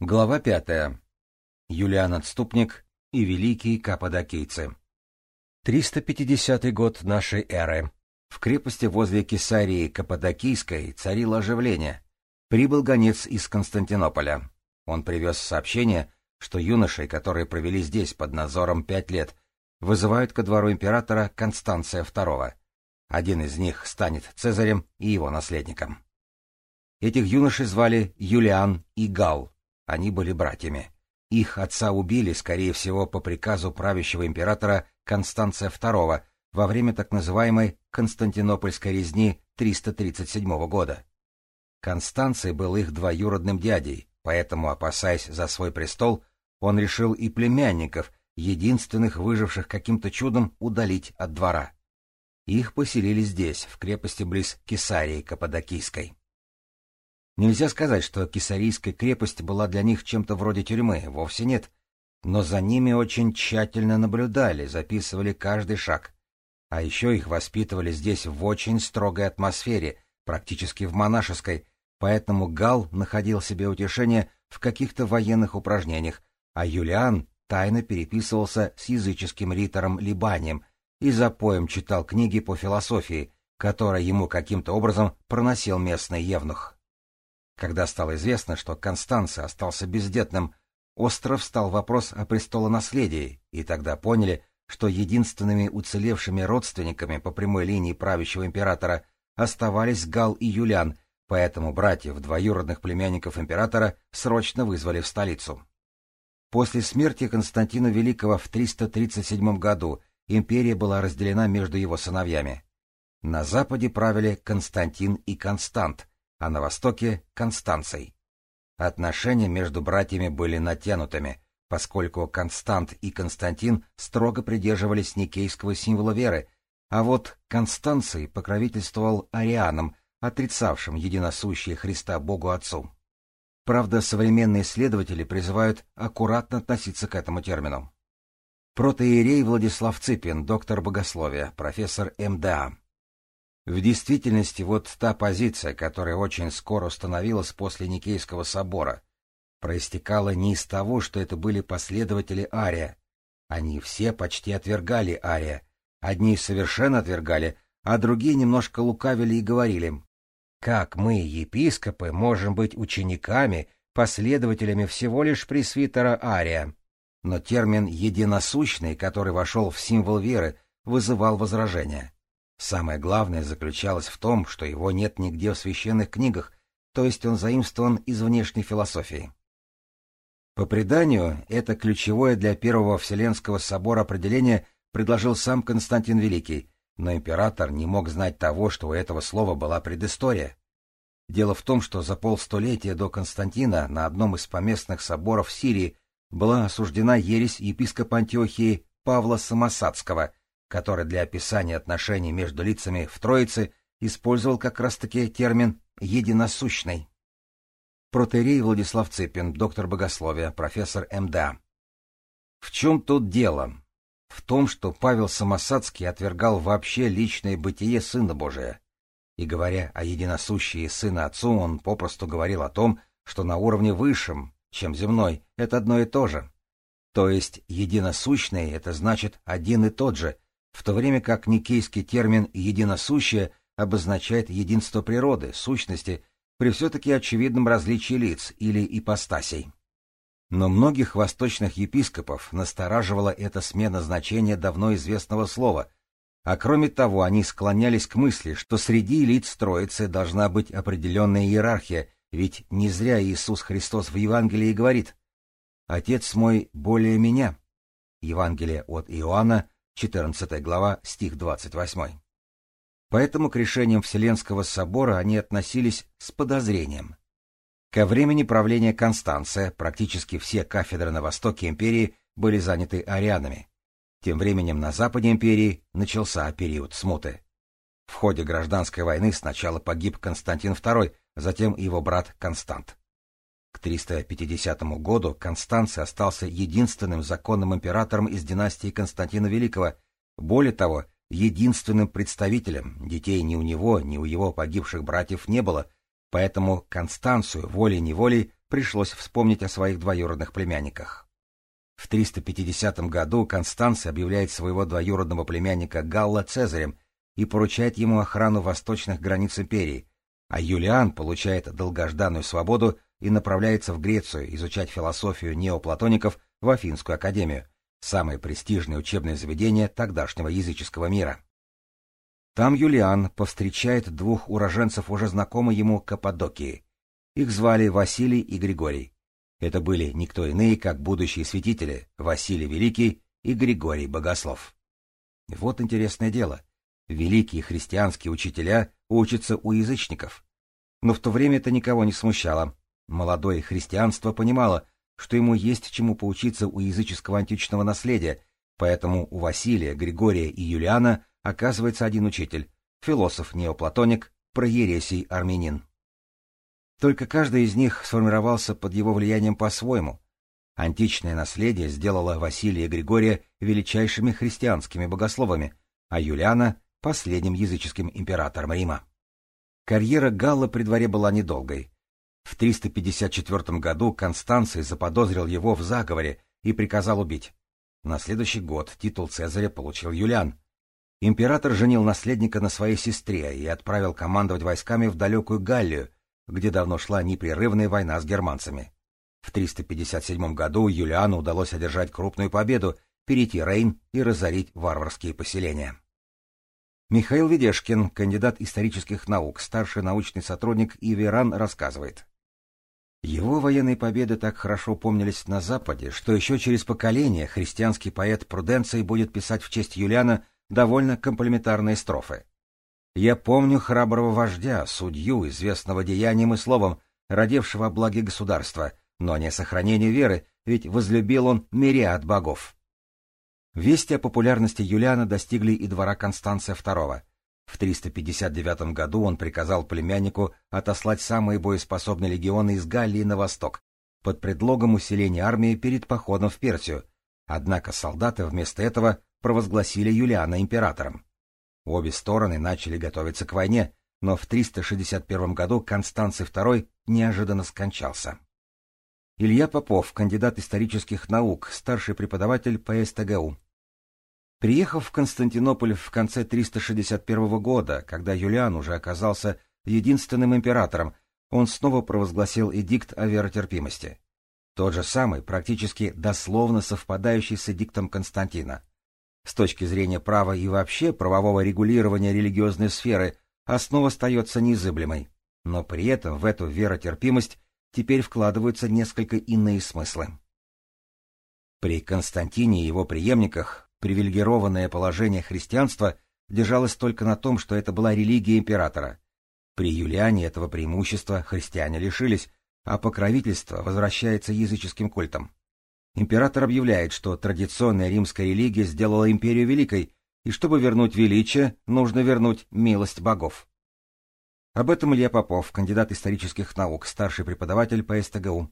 Глава пятая. Юлиан Отступник и великие каппадокийцы. 350 год нашей эры. В крепости возле Кесарии Каппадокийской царило оживление. Прибыл гонец из Константинополя. Он привез сообщение, что юношей, которые провели здесь под надзором пять лет, вызывают ко двору императора Констанция II. Один из них станет Цезарем и его наследником. Этих юношей звали Юлиан и Гал. Они были братьями. Их отца убили, скорее всего, по приказу правящего императора Констанция II во время так называемой Константинопольской резни 337 года. Констанций был их двоюродным дядей, поэтому, опасаясь за свой престол, он решил и племянников, единственных выживших каким-то чудом, удалить от двора. Их поселили здесь, в крепости близ Кесарии Каппадокийской. Нельзя сказать, что Кесарийская крепость была для них чем-то вроде тюрьмы, вовсе нет. Но за ними очень тщательно наблюдали, записывали каждый шаг. А еще их воспитывали здесь в очень строгой атмосфере, практически в монашеской, поэтому Гал находил себе утешение в каких-то военных упражнениях, а Юлиан тайно переписывался с языческим ритором Либанием и за поем читал книги по философии, которые ему каким-то образом проносил местный евнух. Когда стало известно, что Констанция остался бездетным, остро встал вопрос о престолонаследии, и тогда поняли, что единственными уцелевшими родственниками по прямой линии правящего императора оставались Гал и Юлиан, поэтому братьев, двоюродных племянников императора, срочно вызвали в столицу. После смерти Константина Великого в 337 году империя была разделена между его сыновьями. На западе правили Константин и Констант, а на востоке — Констанций. Отношения между братьями были натянутыми, поскольку Констант и Константин строго придерживались никейского символа веры, а вот Констанций покровительствовал арианам, отрицавшим единосущие Христа Богу Отцу. Правда, современные исследователи призывают аккуратно относиться к этому термину. Протоиерей Владислав Цыпин, доктор богословия, профессор МДА. В действительности, вот та позиция, которая очень скоро установилась после Никейского собора, проистекала не из того, что это были последователи Ария. Они все почти отвергали Ария. Одни совершенно отвергали, а другие немножко лукавили и говорили, «Как мы, епископы, можем быть учениками, последователями всего лишь пресвитера Ария?» Но термин «единосущный», который вошел в символ веры, вызывал возражения. Самое главное заключалось в том, что его нет нигде в священных книгах, то есть он заимствован из внешней философии. По преданию, это ключевое для Первого Вселенского собора определение предложил сам Константин Великий, но император не мог знать того, что у этого слова была предыстория. Дело в том, что за полстолетия до Константина на одном из поместных соборов Сирии была осуждена ересь епископа Антиохии Павла Самосадского — который для описания отношений между лицами в Троице использовал как раз-таки термин «единосущный». Протерей Владислав Цыпин, доктор богословия, профессор МДА. В чем тут дело? В том, что Павел Самосадский отвергал вообще личное бытие Сына Божия. И говоря о единосущии Сына Отцу, он попросту говорил о том, что на уровне высшем, чем земной, это одно и то же. То есть единосущный — это значит один и тот же, в то время как никейский термин «единосущее» обозначает единство природы, сущности, при все-таки очевидном различии лиц или ипостасей. Но многих восточных епископов настораживала эта смена значения давно известного слова, а кроме того они склонялись к мысли, что среди лиц Троицы должна быть определенная иерархия, ведь не зря Иисус Христос в Евангелии говорит «Отец мой более меня». Евангелие от Иоанна, 14 глава, стих 28. Поэтому к решениям Вселенского собора они относились с подозрением. Ко времени правления Констанция практически все кафедры на востоке империи были заняты арианами. Тем временем на западе империи начался период смуты. В ходе гражданской войны сначала погиб Константин II, затем его брат Констант. К 350 году Констанций остался единственным законным императором из династии Константина Великого, более того, единственным представителем, детей ни у него, ни у его погибших братьев не было, поэтому Констанцию волей-неволей пришлось вспомнить о своих двоюродных племянниках. В 350 году Констанций объявляет своего двоюродного племянника Галла Цезарем и поручает ему охрану восточных границ империи, а Юлиан получает долгожданную свободу и направляется в Грецию изучать философию неоплатоников в Афинскую академию, самое престижное учебное заведение тогдашнего языческого мира. Там Юлиан повстречает двух уроженцев уже знакомой ему Каппадокии. Их звали Василий и Григорий. Это были никто иные, как будущие святители Василий Великий и Григорий Богослов. Вот интересное дело. Великие христианские учителя учатся у язычников. Но в то время это никого не смущало. Молодое христианство понимало, что ему есть чему поучиться у языческого античного наследия, поэтому у Василия, Григория и Юлиана оказывается один учитель, философ-неоплатоник, проересий армянин. Только каждый из них сформировался под его влиянием по-своему. Античное наследие сделало Василия и Григория величайшими христианскими богословами, а Юлиана — последним языческим императором Рима. Карьера Галла при дворе была недолгой. В 354 году Констанций заподозрил его в заговоре и приказал убить. На следующий год титул Цезаря получил Юлиан. Император женил наследника на своей сестре и отправил командовать войсками в далекую Галлию, где давно шла непрерывная война с германцами. В 357 году Юлиану удалось одержать крупную победу, перейти Рейн и разорить варварские поселения. Михаил Ведешкин, кандидат исторических наук, старший научный сотрудник Иверан, рассказывает. Его военные победы так хорошо помнились на Западе, что еще через поколение христианский поэт Пруденций будет писать в честь Юлиана довольно комплементарные строфы. «Я помню храброго вождя, судью, известного деянием и словом, родившего благе государства, но не сохранение веры, ведь возлюбил он мириад богов». Вести о популярности Юлиана достигли и двора Констанция II. В 359 году он приказал племяннику отослать самые боеспособные легионы из Галлии на восток, под предлогом усиления армии перед походом в Персию, однако солдаты вместо этого провозгласили Юлиана императором. Обе стороны начали готовиться к войне, но в 361 году Констанций II неожиданно скончался. Илья Попов, кандидат исторических наук, старший преподаватель по СТГУ, Приехав в Константинополь в конце 361 года, когда Юлиан уже оказался единственным императором, он снова провозгласил эдикт о веротерпимости. Тот же самый, практически дословно совпадающий с эдиктом Константина. С точки зрения права и вообще правового регулирования религиозной сферы, основа остается незыблемой. Но при этом в эту веротерпимость теперь вкладываются несколько иные смыслы. При Константине и его преемниках Привилегированное положение христианства держалось только на том, что это была религия императора. При Юлиане этого преимущества христиане лишились, а покровительство возвращается языческим культам. Император объявляет, что традиционная римская религия сделала империю великой, и чтобы вернуть величие, нужно вернуть милость богов. Об этом Илья Попов, кандидат исторических наук, старший преподаватель по СТГУ.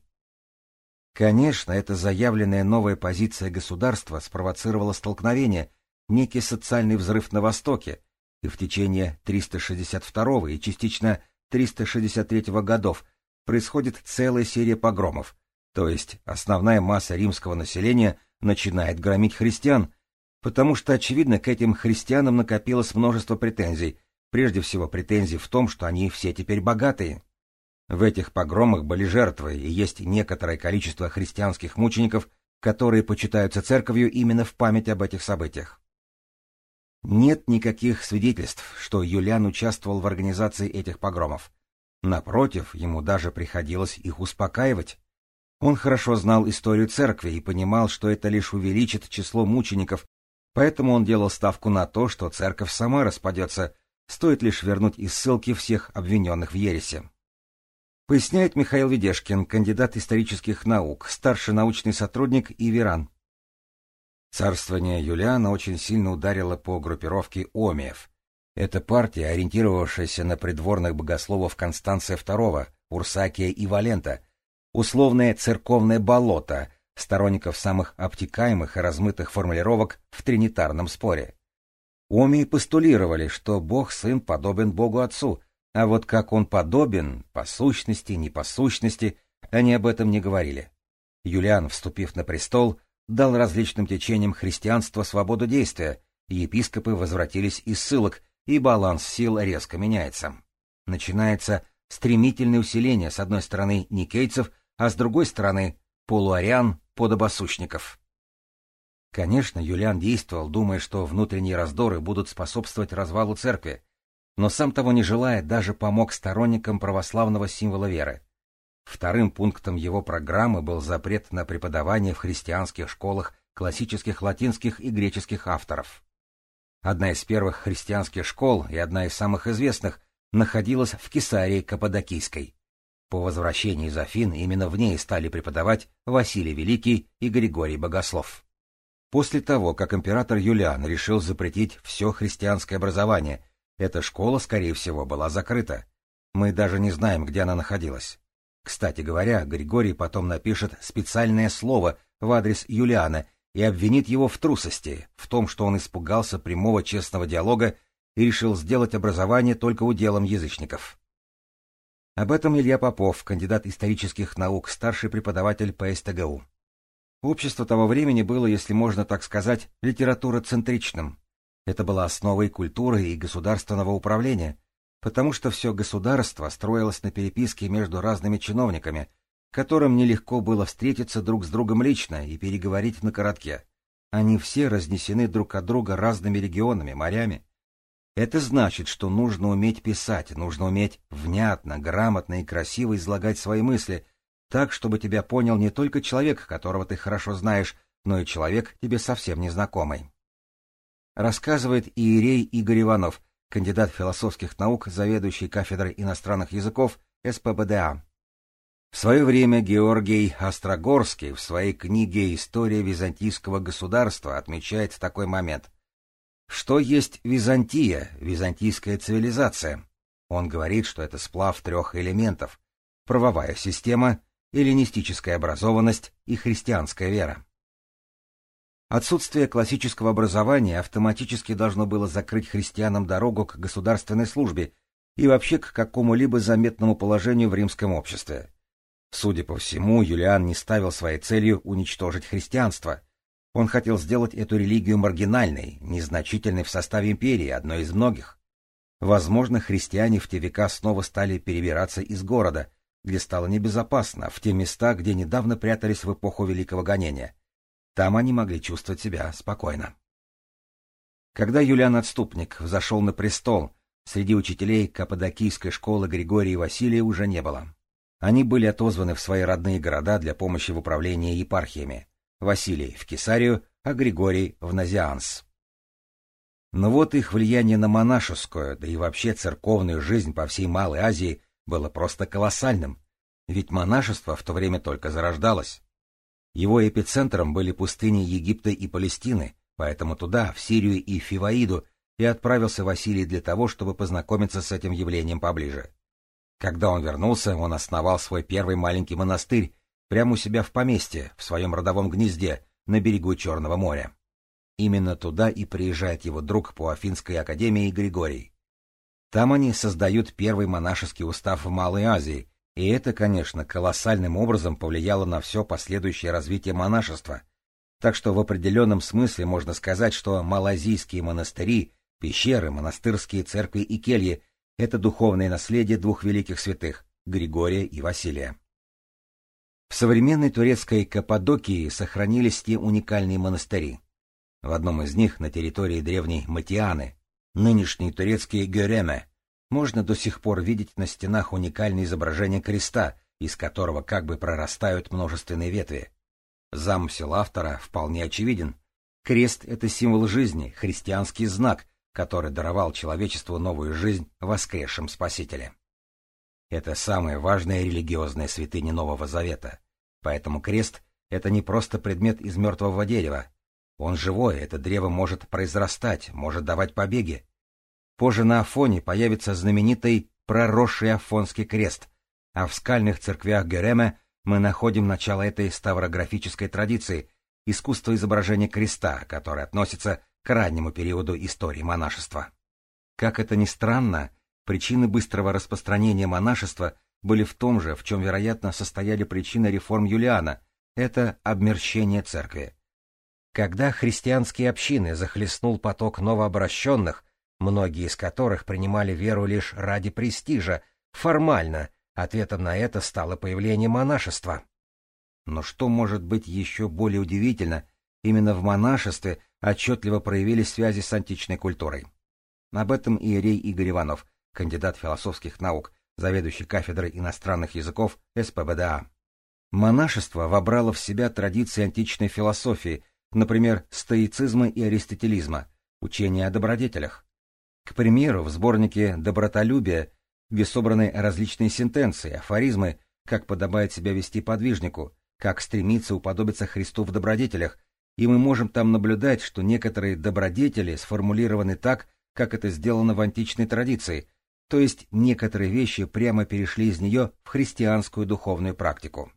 Конечно, эта заявленная новая позиция государства спровоцировала столкновение, некий социальный взрыв на Востоке, и в течение 362 и частично 363 годов происходит целая серия погромов, то есть основная масса римского населения начинает громить христиан, потому что, очевидно, к этим христианам накопилось множество претензий, прежде всего претензий в том, что они все теперь богатые. В этих погромах были жертвы, и есть некоторое количество христианских мучеников, которые почитаются церковью именно в память об этих событиях. Нет никаких свидетельств, что Юлиан участвовал в организации этих погромов. Напротив, ему даже приходилось их успокаивать. Он хорошо знал историю церкви и понимал, что это лишь увеличит число мучеников, поэтому он делал ставку на то, что церковь сама распадется, стоит лишь вернуть из ссылки всех обвиненных в ересе. Поясняет Михаил Ведешкин, кандидат исторических наук, старший научный сотрудник Иверан. Царствование Юлиана очень сильно ударило по группировке Омиев. Это партия, ориентировавшаяся на придворных богословов Констанция II, Урсакия и Валента, условное церковное болото, сторонников самых обтекаемых и размытых формулировок в тринитарном споре. Омии постулировали, что Бог-Сын подобен Богу-Отцу — а вот как он подобен, по сущности, не по сущности, Они об этом не говорили. Юлиан, вступив на престол, дал различным течениям христианства свободу действия, епископы возвратились из ссылок, и баланс сил резко меняется. Начинается стремительное усиление с одной стороны никейцев, а с другой стороны полуариан подобосущников. Конечно, Юлиан действовал, думая, что внутренние раздоры будут способствовать развалу церкви, но сам того не желая, даже помог сторонникам православного символа веры. Вторым пунктом его программы был запрет на преподавание в христианских школах классических латинских и греческих авторов. Одна из первых христианских школ и одна из самых известных находилась в Кесарии Каппадокийской. По возвращении из Афин именно в ней стали преподавать Василий Великий и Григорий Богослов. После того, как император Юлиан решил запретить все христианское образование, эта школа, скорее всего, была закрыта. Мы даже не знаем, где она находилась. Кстати говоря, Григорий потом напишет специальное слово в адрес Юлиана и обвинит его в трусости, в том, что он испугался прямого честного диалога и решил сделать образование только уделом язычников. Об этом Илья Попов, кандидат исторических наук, старший преподаватель по СТГУ. Общество того времени было, если можно так сказать, литературоцентричным. Это была основой культуры и государственного управления, потому что все государство строилось на переписке между разными чиновниками, которым нелегко было встретиться друг с другом лично и переговорить на коротке. Они все разнесены друг от друга разными регионами, морями. Это значит, что нужно уметь писать, нужно уметь внятно, грамотно и красиво излагать свои мысли, так, чтобы тебя понял не только человек, которого ты хорошо знаешь, но и человек, тебе совсем незнакомый. Рассказывает Иерей Игорь Иванов, кандидат философских наук, заведующий кафедрой иностранных языков СПБДА. В свое время Георгий Острогорский в своей книге «История византийского государства» отмечает такой момент. Что есть Византия, византийская цивилизация? Он говорит, что это сплав трех элементов – правовая система, эллинистическая образованность и христианская вера. Отсутствие классического образования автоматически должно было закрыть христианам дорогу к государственной службе и вообще к какому-либо заметному положению в римском обществе. Судя по всему, Юлиан не ставил своей целью уничтожить христианство – он хотел сделать эту религию маргинальной, незначительной в составе империи, одной из многих. Возможно, христиане в те века снова стали перебираться из города, где стало небезопасно, в те места, где недавно прятались в эпоху Великого гонения. Там они могли чувствовать себя спокойно. Когда Юлиан Отступник взошел на престол, среди учителей Каппадокийской школы Григория и Василия уже не было. Они были отозваны в свои родные города для помощи в управлении епархиями. Василий в Кесарию, а Григорий в Назианс. Но вот их влияние на монашескую, да и вообще церковную жизнь по всей Малой Азии было просто колоссальным, ведь монашество в то время только зарождалось. Его эпицентром были пустыни Египта и Палестины, поэтому туда, в Сирию и Фиваиду, и отправился Василий для того, чтобы познакомиться с этим явлением поближе. Когда он вернулся, он основал свой первый маленький монастырь, прямо у себя в поместье, в своем родовом гнезде, на берегу Черного моря. Именно туда и приезжает его друг по Афинской академии Григорий. Там они создают первый монашеский устав в Малой Азии, и это, конечно, колоссальным образом повлияло на все последующее развитие монашества. Так что в определенном смысле можно сказать, что малазийские монастыри, пещеры, монастырские церкви и кельи — это духовное наследие двух великих святых — Григория и Василия. В современной турецкой Каппадокии сохранились те уникальные монастыри. В одном из них, на территории древней Матианы, нынешние турецкие Гереме, можно до сих пор видеть на стенах уникальное изображение креста, из которого как бы прорастают множественные ветви. Замысел автора вполне очевиден. Крест — это символ жизни, христианский знак, который даровал человечеству новую жизнь в воскресшем Спасителе. Это самая важная религиозная святыня Нового Завета. Поэтому крест — это не просто предмет из мертвого дерева. Он живой, это древо может произрастать, может давать побеги. Позже на Афоне появится знаменитый проросший Афонский крест, а в скальных церквях Герема мы находим начало этой ставрографической традиции, искусство изображения креста, которое относится к раннему периоду истории монашества. Как это ни странно, Причины быстрого распространения монашества были в том же, в чем, вероятно, состояли причины реформ Юлиана — это обмерщение церкви. Когда христианские общины захлестнул поток новообращенных, многие из которых принимали веру лишь ради престижа, формально ответом на это стало появление монашества. Но что может быть еще более удивительно, именно в монашестве отчетливо проявились связи с античной культурой. Об этом иерей Игорь Иванов, кандидат философских наук, заведующий кафедрой иностранных языков СПБДА. Монашество вобрало в себя традиции античной философии, например, стоицизма и аристотелизма, учения о добродетелях. К примеру, в сборнике «Добротолюбие», где собраны различные сентенции, афоризмы, как подобает себя вести подвижнику, как стремиться уподобиться Христу в добродетелях, и мы можем там наблюдать, что некоторые добродетели сформулированы так, как это сделано в античной традиции, то есть некоторые вещи прямо перешли из нее в христианскую духовную практику.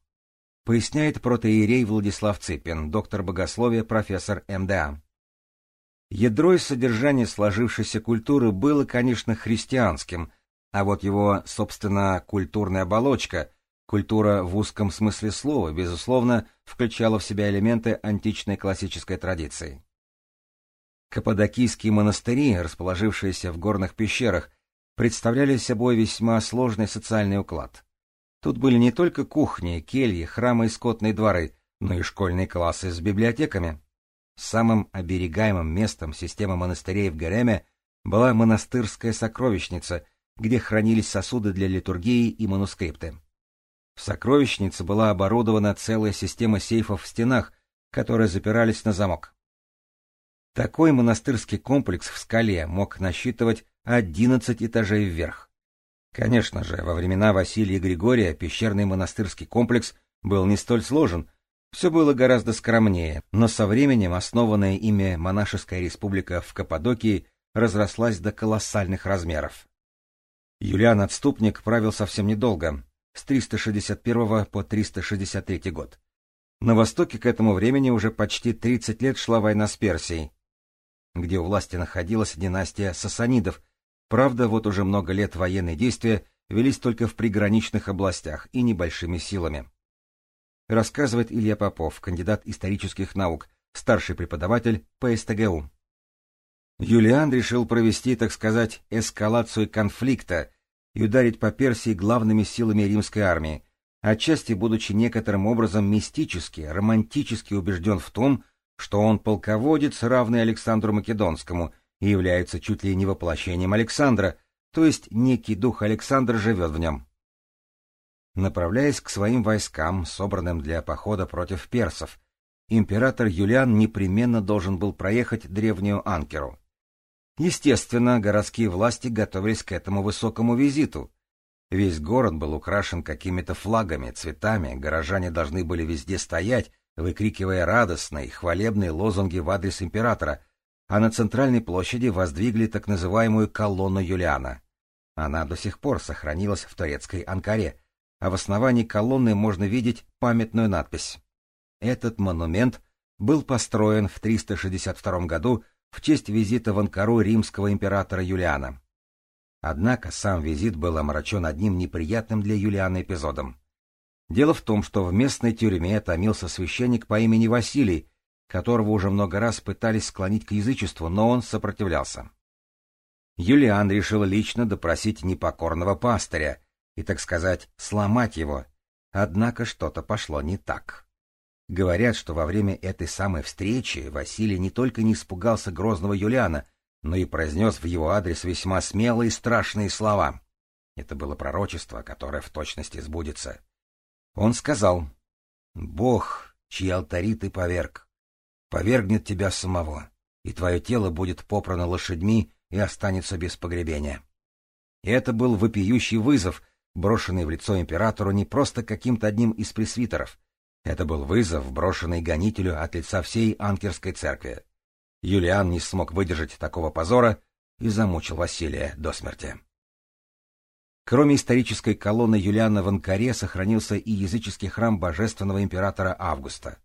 Поясняет протоиерей Владислав Цыпин, доктор богословия, профессор МДА. Ядро и содержание сложившейся культуры было, конечно, христианским, а вот его, собственно, культурная оболочка, культура в узком смысле слова, безусловно, включала в себя элементы античной классической традиции. Каппадокийские монастыри, расположившиеся в горных пещерах, представляли собой весьма сложный социальный уклад. Тут были не только кухни, кельи, храмы и скотные дворы, но и школьные классы с библиотеками. Самым оберегаемым местом системы монастырей в Гареме была монастырская сокровищница, где хранились сосуды для литургии и манускрипты. В сокровищнице была оборудована целая система сейфов в стенах, которые запирались на замок. Такой монастырский комплекс в скале мог насчитывать 11 этажей вверх. Конечно же, во времена Василия Григория пещерный монастырский комплекс был не столь сложен, все было гораздо скромнее, но со временем основанная ими монашеская республика в Каппадокии разрослась до колоссальных размеров. Юлиан Отступник правил совсем недолго, с 361 по 363 год. На востоке к этому времени уже почти 30 лет шла война с Персией, где у власти находилась династия сасанидов. Правда, вот уже много лет военные действия велись только в приграничных областях и небольшими силами. Рассказывает Илья Попов, кандидат исторических наук, старший преподаватель по СТГУ. Юлиан решил провести, так сказать, эскалацию конфликта и ударить по Персии главными силами римской армии, отчасти будучи некоторым образом мистически, романтически убежден в том, что он полководец, равный Александру Македонскому, и является чуть ли не воплощением Александра, то есть некий дух Александра живет в нем. Направляясь к своим войскам, собранным для похода против персов, император Юлиан непременно должен был проехать древнюю Анкеру. Естественно, городские власти готовились к этому высокому визиту. Весь город был украшен какими-то флагами, цветами, горожане должны были везде стоять, выкрикивая радостные, хвалебные лозунги в адрес императора, а на центральной площади воздвигли так называемую колонну Юлиана. Она до сих пор сохранилась в турецкой Анкаре, а в основании колонны можно видеть памятную надпись. Этот монумент был построен в 362 году в честь визита в Анкару римского императора Юлиана. Однако сам визит был омрачен одним неприятным для Юлиана эпизодом. Дело в том, что в местной тюрьме томился священник по имени Василий, которого уже много раз пытались склонить к язычеству, но он сопротивлялся. Юлиан решил лично допросить непокорного пастыря и, так сказать, сломать его, однако что-то пошло не так. Говорят, что во время этой самой встречи Василий не только не испугался грозного Юлиана, но и произнес в его адрес весьма смелые и страшные слова. Это было пророчество, которое в точности сбудется. Он сказал, «Бог, чьи алтари ты поверг, повергнет тебя самого, и твое тело будет попрано лошадьми и останется без погребения». И это был вопиющий вызов, брошенный в лицо императору не просто каким-то одним из пресвитеров. Это был вызов, брошенный гонителю от лица всей Анкерской церкви. Юлиан не смог выдержать такого позора и замучил Василия до смерти. Кроме исторической колонны Юлиана в Анкаре сохранился и языческий храм божественного императора Августа.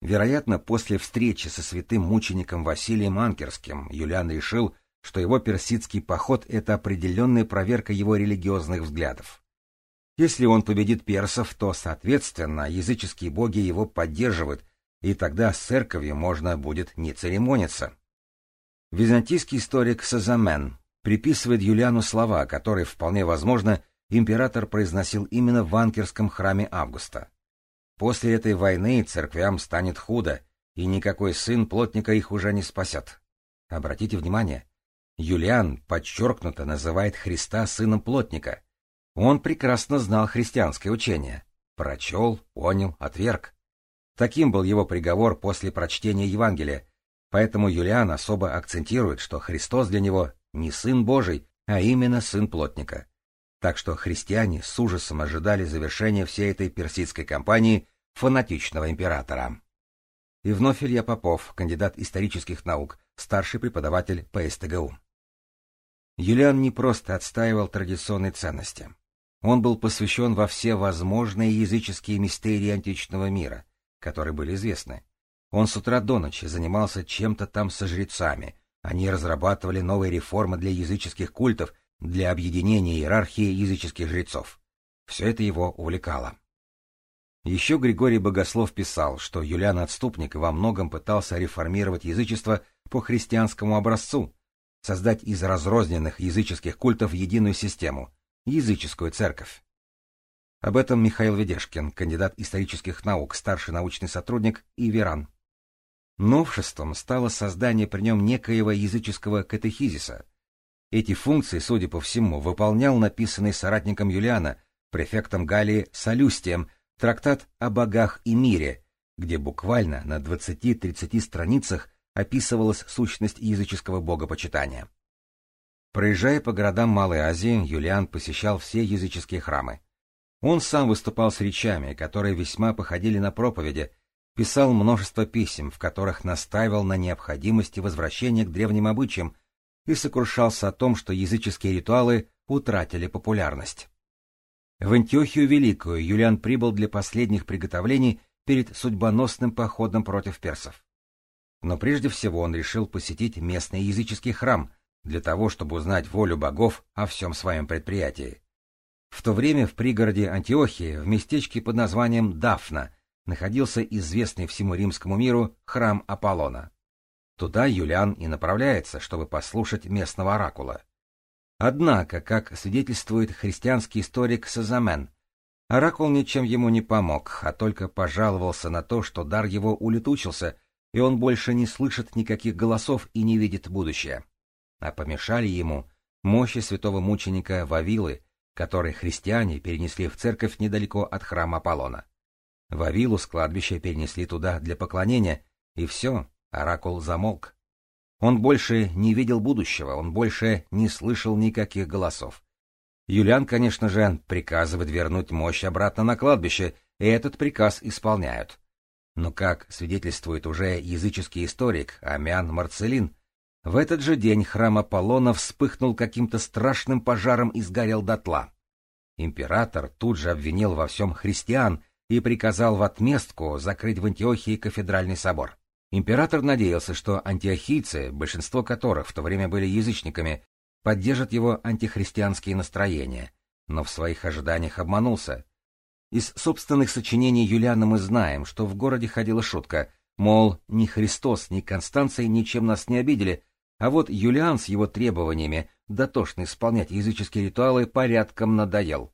Вероятно, после встречи со святым мучеником Василием Анкерским Юлиан решил, что его персидский поход — это определенная проверка его религиозных взглядов. Если он победит персов, то, соответственно, языческие боги его поддерживают, и тогда с церковью можно будет не церемониться. Византийский историк Сазамен приписывает Юлиану слова, которые, вполне возможно, император произносил именно в Анкерском храме Августа. После этой войны церквям станет худо, и никакой сын плотника их уже не спасет. Обратите внимание, Юлиан подчеркнуто называет Христа сыном плотника. Он прекрасно знал христианское учение. Прочел, понял, отверг. Таким был его приговор после прочтения Евангелия, поэтому Юлиан особо акцентирует, что Христос для него не сын Божий, а именно сын плотника. Так что христиане с ужасом ожидали завершения всей этой персидской кампании фанатичного императора. И вновь Илья Попов, кандидат исторических наук, старший преподаватель по СТГУ. Юлиан не просто отстаивал традиционные ценности. Он был посвящен во все возможные языческие мистерии античного мира, которые были известны. Он с утра до ночи занимался чем-то там со жрецами. Они разрабатывали новые реформы для языческих культов для объединения иерархии языческих жрецов. Все это его увлекало. Еще Григорий Богослов писал, что Юлиан Отступник во многом пытался реформировать язычество по христианскому образцу, создать из разрозненных языческих культов единую систему — языческую церковь. Об этом Михаил Ведешкин, кандидат исторических наук, старший научный сотрудник и веран. Новшеством стало создание при нем некоего языческого катехизиса — эти функции, судя по всему, выполнял написанный соратником Юлиана, префектом Галлии Солюстием, трактат о богах и мире, где буквально на 20-30 страницах описывалась сущность языческого богопочитания. Проезжая по городам Малой Азии, Юлиан посещал все языческие храмы. Он сам выступал с речами, которые весьма походили на проповеди, писал множество писем, в которых настаивал на необходимости возвращения к древним обычаям, и сокрушался о том, что языческие ритуалы утратили популярность. В Антиохию Великую Юлиан прибыл для последних приготовлений перед судьбоносным походом против персов. Но прежде всего он решил посетить местный языческий храм для того, чтобы узнать волю богов о всем своем предприятии. В то время в пригороде Антиохии, в местечке под названием Дафна, находился известный всему римскому миру храм Аполлона. Туда Юлиан и направляется, чтобы послушать местного оракула. Однако, как свидетельствует христианский историк Сазамен, оракул ничем ему не помог, а только пожаловался на то, что дар его улетучился, и он больше не слышит никаких голосов и не видит будущее. А помешали ему мощи святого мученика Вавилы, который христиане перенесли в церковь недалеко от храма Аполлона. Вавилу с кладбища перенесли туда для поклонения, и все, Оракул замолк. Он больше не видел будущего, он больше не слышал никаких голосов. Юлиан, конечно же, приказывает вернуть мощь обратно на кладбище, и этот приказ исполняют. Но, как свидетельствует уже языческий историк Амян Марцелин, в этот же день храм Аполлона вспыхнул каким-то страшным пожаром и сгорел дотла. Император тут же обвинил во всем христиан и приказал в отместку закрыть в Антиохии кафедральный собор. Император надеялся, что антиохийцы, большинство которых в то время были язычниками, поддержат его антихристианские настроения, но в своих ожиданиях обманулся. Из собственных сочинений Юлиана мы знаем, что в городе ходила шутка, мол, ни Христос, ни Констанций ничем нас не обидели, а вот Юлиан с его требованиями дотошно исполнять языческие ритуалы порядком надоел.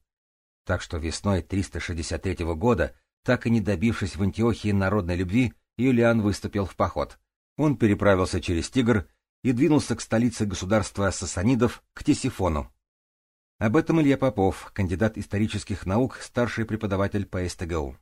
Так что весной 363 года, так и не добившись в Антиохии народной любви, Юлиан выступил в поход. Он переправился через Тигр и двинулся к столице государства сасанидов, к Тесифону. Об этом Илья Попов, кандидат исторических наук, старший преподаватель по СТГУ.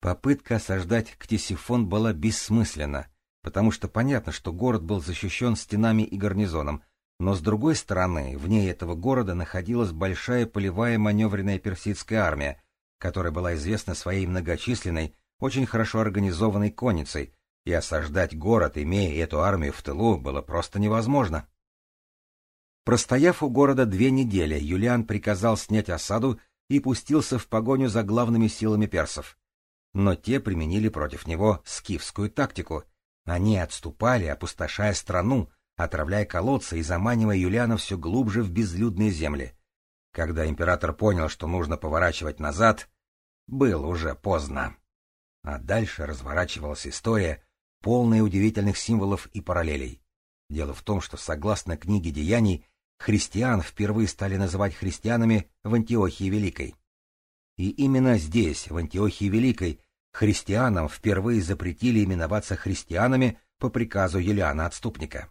Попытка осаждать Ктесифон была бессмысленна, потому что понятно, что город был защищен стенами и гарнизоном, но с другой стороны, вне этого города находилась большая полевая маневренная персидская армия, которая была известна своей многочисленной очень хорошо организованной конницей, и осаждать город, имея эту армию в тылу, было просто невозможно. Простояв у города две недели, Юлиан приказал снять осаду и пустился в погоню за главными силами персов. Но те применили против него скифскую тактику. Они отступали, опустошая страну, отравляя колодцы и заманивая Юлиана все глубже в безлюдные земли. Когда император понял, что нужно поворачивать назад, было уже поздно. А дальше разворачивалась история, полная удивительных символов и параллелей. Дело в том, что согласно книге деяний, христиан впервые стали называть христианами в Антиохии Великой. И именно здесь, в Антиохии Великой, христианам впервые запретили именоваться христианами по приказу Юлиана Отступника.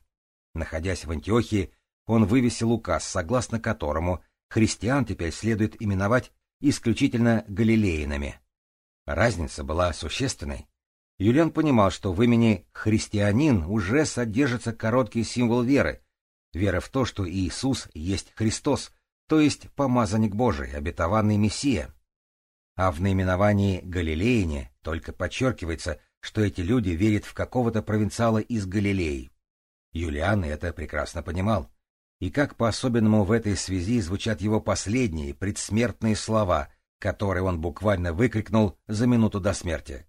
Находясь в Антиохии, он вывесил указ, согласно которому христиан теперь следует именовать исключительно галилеянами. Разница была существенной. Юлиан понимал, что в имени «христианин» уже содержится короткий символ веры, вера в то, что Иисус есть Христос, то есть помазанник Божий, обетованный Мессия. А в наименовании «галилеяне» только подчеркивается, что эти люди верят в какого-то провинциала из Галилеи. Юлиан это прекрасно понимал. И как по-особенному в этой связи звучат его последние предсмертные слова, которые он буквально выкрикнул за минуту до смерти.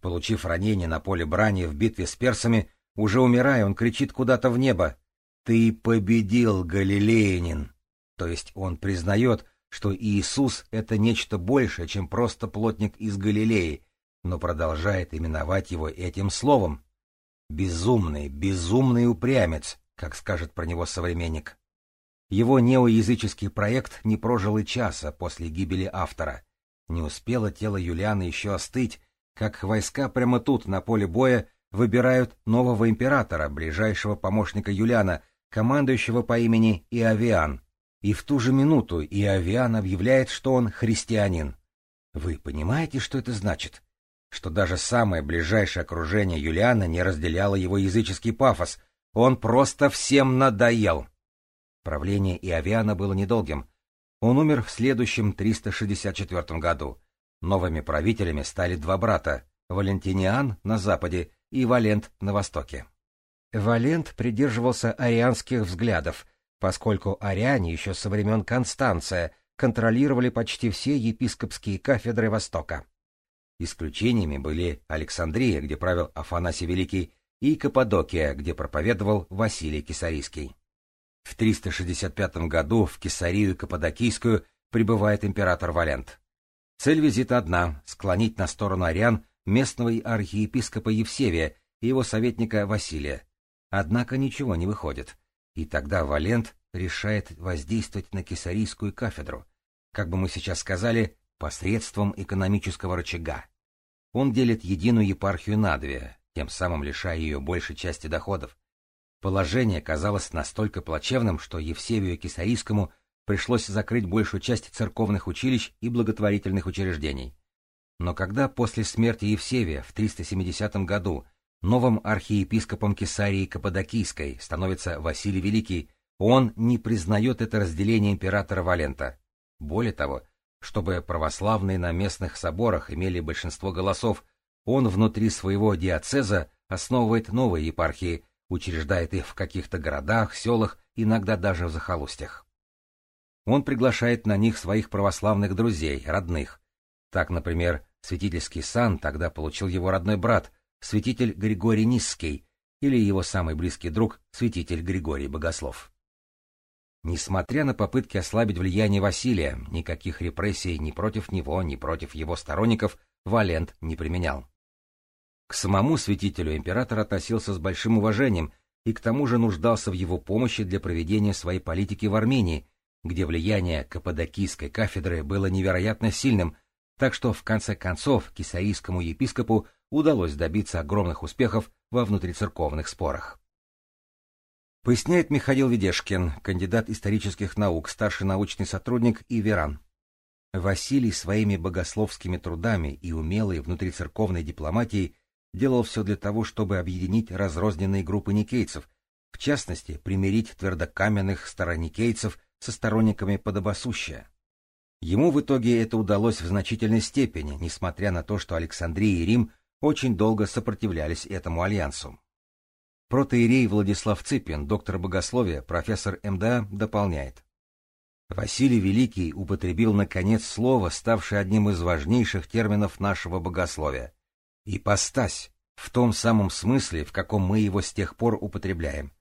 Получив ранение на поле брани в битве с персами, уже умирая, он кричит куда-то в небо «Ты победил, Галилеянин!» То есть он признает, что Иисус — это нечто большее, чем просто плотник из Галилеи, но продолжает именовать его этим словом. Безумный, безумный упрямец, как скажет про него современник. Его неоязыческий проект не прожил и часа после гибели автора. Не успело тело Юлиана еще остыть, как войска прямо тут, на поле боя, выбирают нового императора, ближайшего помощника Юлиана, командующего по имени Иовиан. И в ту же минуту Иовиан объявляет, что он христианин. Вы понимаете, что это значит? Что даже самое ближайшее окружение Юлиана не разделяло его языческий пафос. Он просто всем надоел. Правление Иовиана было недолгим. Он умер в следующем 364 году. Новыми правителями стали два брата — Валентиниан на западе и Валент на востоке. Валент придерживался арианских взглядов, поскольку ариане еще со времен Констанция контролировали почти все епископские кафедры Востока. Исключениями были Александрия, где правил Афанасий Великий, и Каппадокия, где проповедовал Василий Кисарийский. В 365 году в Кесарию Каппадокийскую прибывает император Валент. Цель визита одна — склонить на сторону ариан местного архиепископа Евсевия и его советника Василия. Однако ничего не выходит. И тогда Валент решает воздействовать на кесарийскую кафедру, как бы мы сейчас сказали, посредством экономического рычага. Он делит единую епархию на две, тем самым лишая ее большей части доходов. Положение казалось настолько плачевным, что Евсевию Кесарийскому – пришлось закрыть большую часть церковных училищ и благотворительных учреждений. Но когда после смерти Евсевия в 370 году новым архиепископом Кесарии Каппадокийской становится Василий Великий, он не признает это разделение императора Валента. Более того, чтобы православные на местных соборах имели большинство голосов, он внутри своего диацеза основывает новые епархии, учреждает их в каких-то городах, селах, иногда даже в захолустьях. Он приглашает на них своих православных друзей, родных. Так, например, святительский сан тогда получил его родной брат, святитель Григорий Низский, или его самый близкий друг, святитель Григорий Богослов. Несмотря на попытки ослабить влияние Василия, никаких репрессий ни против него, ни против его сторонников Валент не применял. К самому святителю император относился с большим уважением и к тому же нуждался в его помощи для проведения своей политики в Армении, где влияние Каппадокийской кафедры было невероятно сильным, так что в конце концов кисарийскому епископу удалось добиться огромных успехов во внутрицерковных спорах. Поясняет Михаил Ведешкин, кандидат исторических наук, старший научный сотрудник и веран. Василий своими богословскими трудами и умелой внутрицерковной дипломатией делал все для того, чтобы объединить разрозненные группы никейцев, в частности, примирить твердокаменных стороникейцев со сторонниками подобосущее. Ему в итоге это удалось в значительной степени, несмотря на то, что Александрия и Рим очень долго сопротивлялись этому альянсу. Протоиерей Владислав Ципин, доктор богословия, профессор МДА, дополняет. Василий Великий употребил, наконец, слово, ставшее одним из важнейших терминов нашего богословия — ипостась, в том самом смысле, в каком мы его с тех пор употребляем.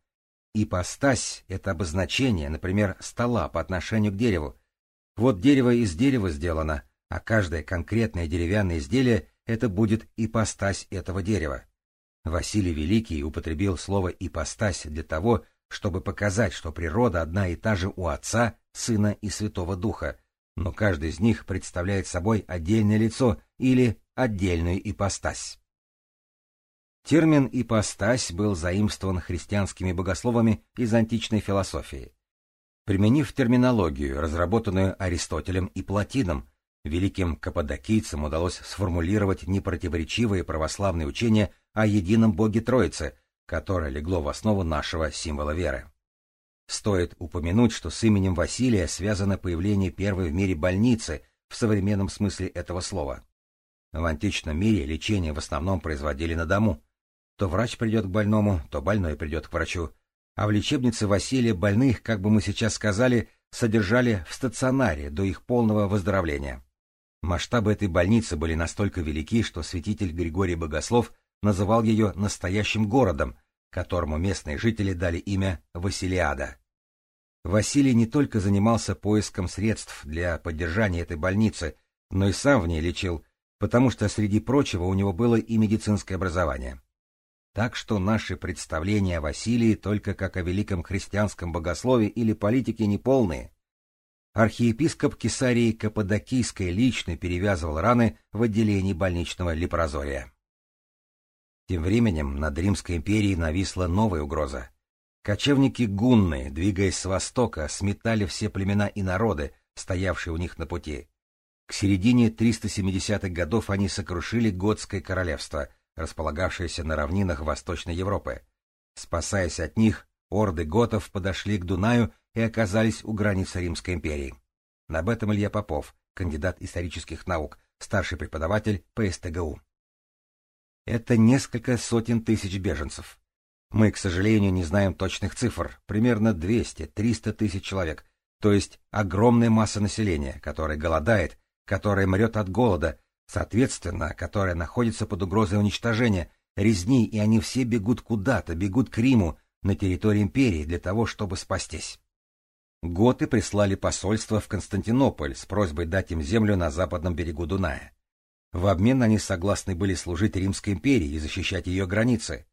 Ипостась — это обозначение, например, стола по отношению к дереву, Вот дерево из дерева сделано, а каждое конкретное деревянное изделие — это будет ипостась этого дерева. Василий Великий употребил слово «ипостась» для того, чтобы показать, что природа одна и та же у Отца, Сына и Святого Духа, но каждый из них представляет собой отдельное лицо или отдельную ипостась. Термин «ипостась» был заимствован христианскими богословами из античной философии. Применив терминологию, разработанную Аристотелем и Платином, великим каппадокийцам удалось сформулировать непротиворечивое православное учение о едином Боге Троице, которое легло в основу нашего символа веры. Стоит упомянуть, что с именем Василия связано появление первой в мире больницы в современном смысле этого слова. В античном мире лечение в основном производили на дому. То врач придет к больному, то больной придет к врачу. А в лечебнице Василия больных, как бы мы сейчас сказали, содержали в стационаре до их полного выздоровления. Масштабы этой больницы были настолько велики, что святитель Григорий Богослов называл ее настоящим городом, которому местные жители дали имя Василиада. Василий не только занимался поиском средств для поддержания этой больницы, но и сам в ней лечил, потому что, среди прочего, у него было и медицинское образование. Так что наши представления о Василии только как о великом христианском богослове или политике неполные. Архиепископ Кесарии Каппадокийской лично перевязывал раны в отделении больничного лепрозория. Тем временем над Римской империей нависла новая угроза. Кочевники гунны, двигаясь с востока, сметали все племена и народы, стоявшие у них на пути. К середине 370-х годов они сокрушили Готское королевство, располагавшееся на равнинах Восточной Европы. Спасаясь от них, орды готов подошли к Дунаю и оказались у границы Римской империи. Об этом Илья Попов, кандидат исторических наук, старший преподаватель по СТГУ. Это несколько сотен тысяч беженцев. Мы, к сожалению, не знаем точных цифр, примерно 200-300 тысяч человек, то есть огромная масса населения, которая голодает, которая мрет от голода, соответственно, которая находится под угрозой уничтожения, резни, и они все бегут куда-то, бегут к Риму, на территории империи, для того, чтобы спастись. Готы прислали посольство в Константинополь с просьбой дать им землю на западном берегу Дуная. В обмен они согласны были служить Римской империи и защищать ее границы.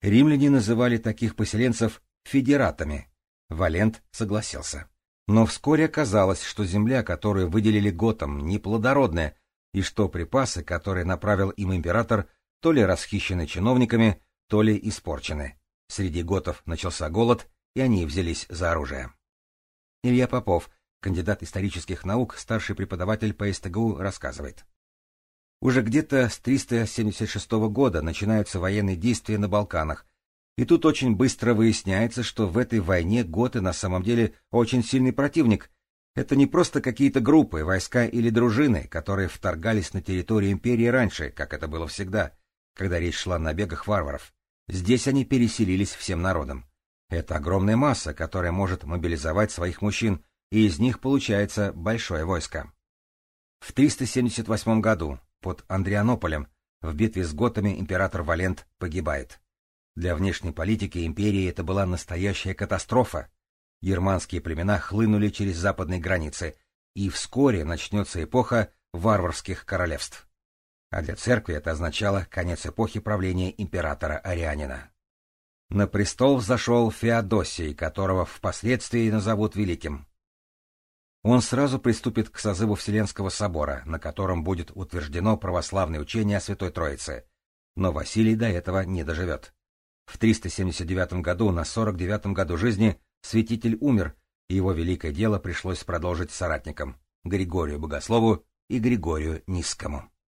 Римляне называли таких поселенцев федератами. Валент согласился. Но вскоре оказалось, что земля, которую выделили готам, неплодородная, и что припасы, которые направил им император, то ли расхищены чиновниками, то ли испорчены. Среди готов начался голод, и они взялись за оружие. Илья Попов, кандидат исторических наук, старший преподаватель по СТГУ, рассказывает. Уже где-то с 376 года начинаются военные действия на Балканах, и тут очень быстро выясняется, что в этой войне готы на самом деле очень сильный противник. Это не просто какие-то группы, войска или дружины, которые вторгались на территорию империи раньше, как это было всегда, когда речь шла о набегах варваров. Здесь они переселились всем народом. Это огромная масса, которая может мобилизовать своих мужчин, и из них получается большое войско. В 378 году под Андрианополем в битве с готами император Валент погибает. Для внешней политики империи это была настоящая катастрофа. Германские племена хлынули через западные границы, и вскоре начнется эпоха варварских королевств. А для церкви это означало конец эпохи правления императора Арианина. На престол взошел Феодосий, которого впоследствии назовут Великим он сразу приступит к созыву Вселенского собора, на котором будет утверждено православное учение о Святой Троице. Но Василий до этого не доживет. В 379 году, на 49-м году жизни, святитель умер, и его великое дело пришлось продолжить соратникам Григорию Богослову и Григорию Низкому.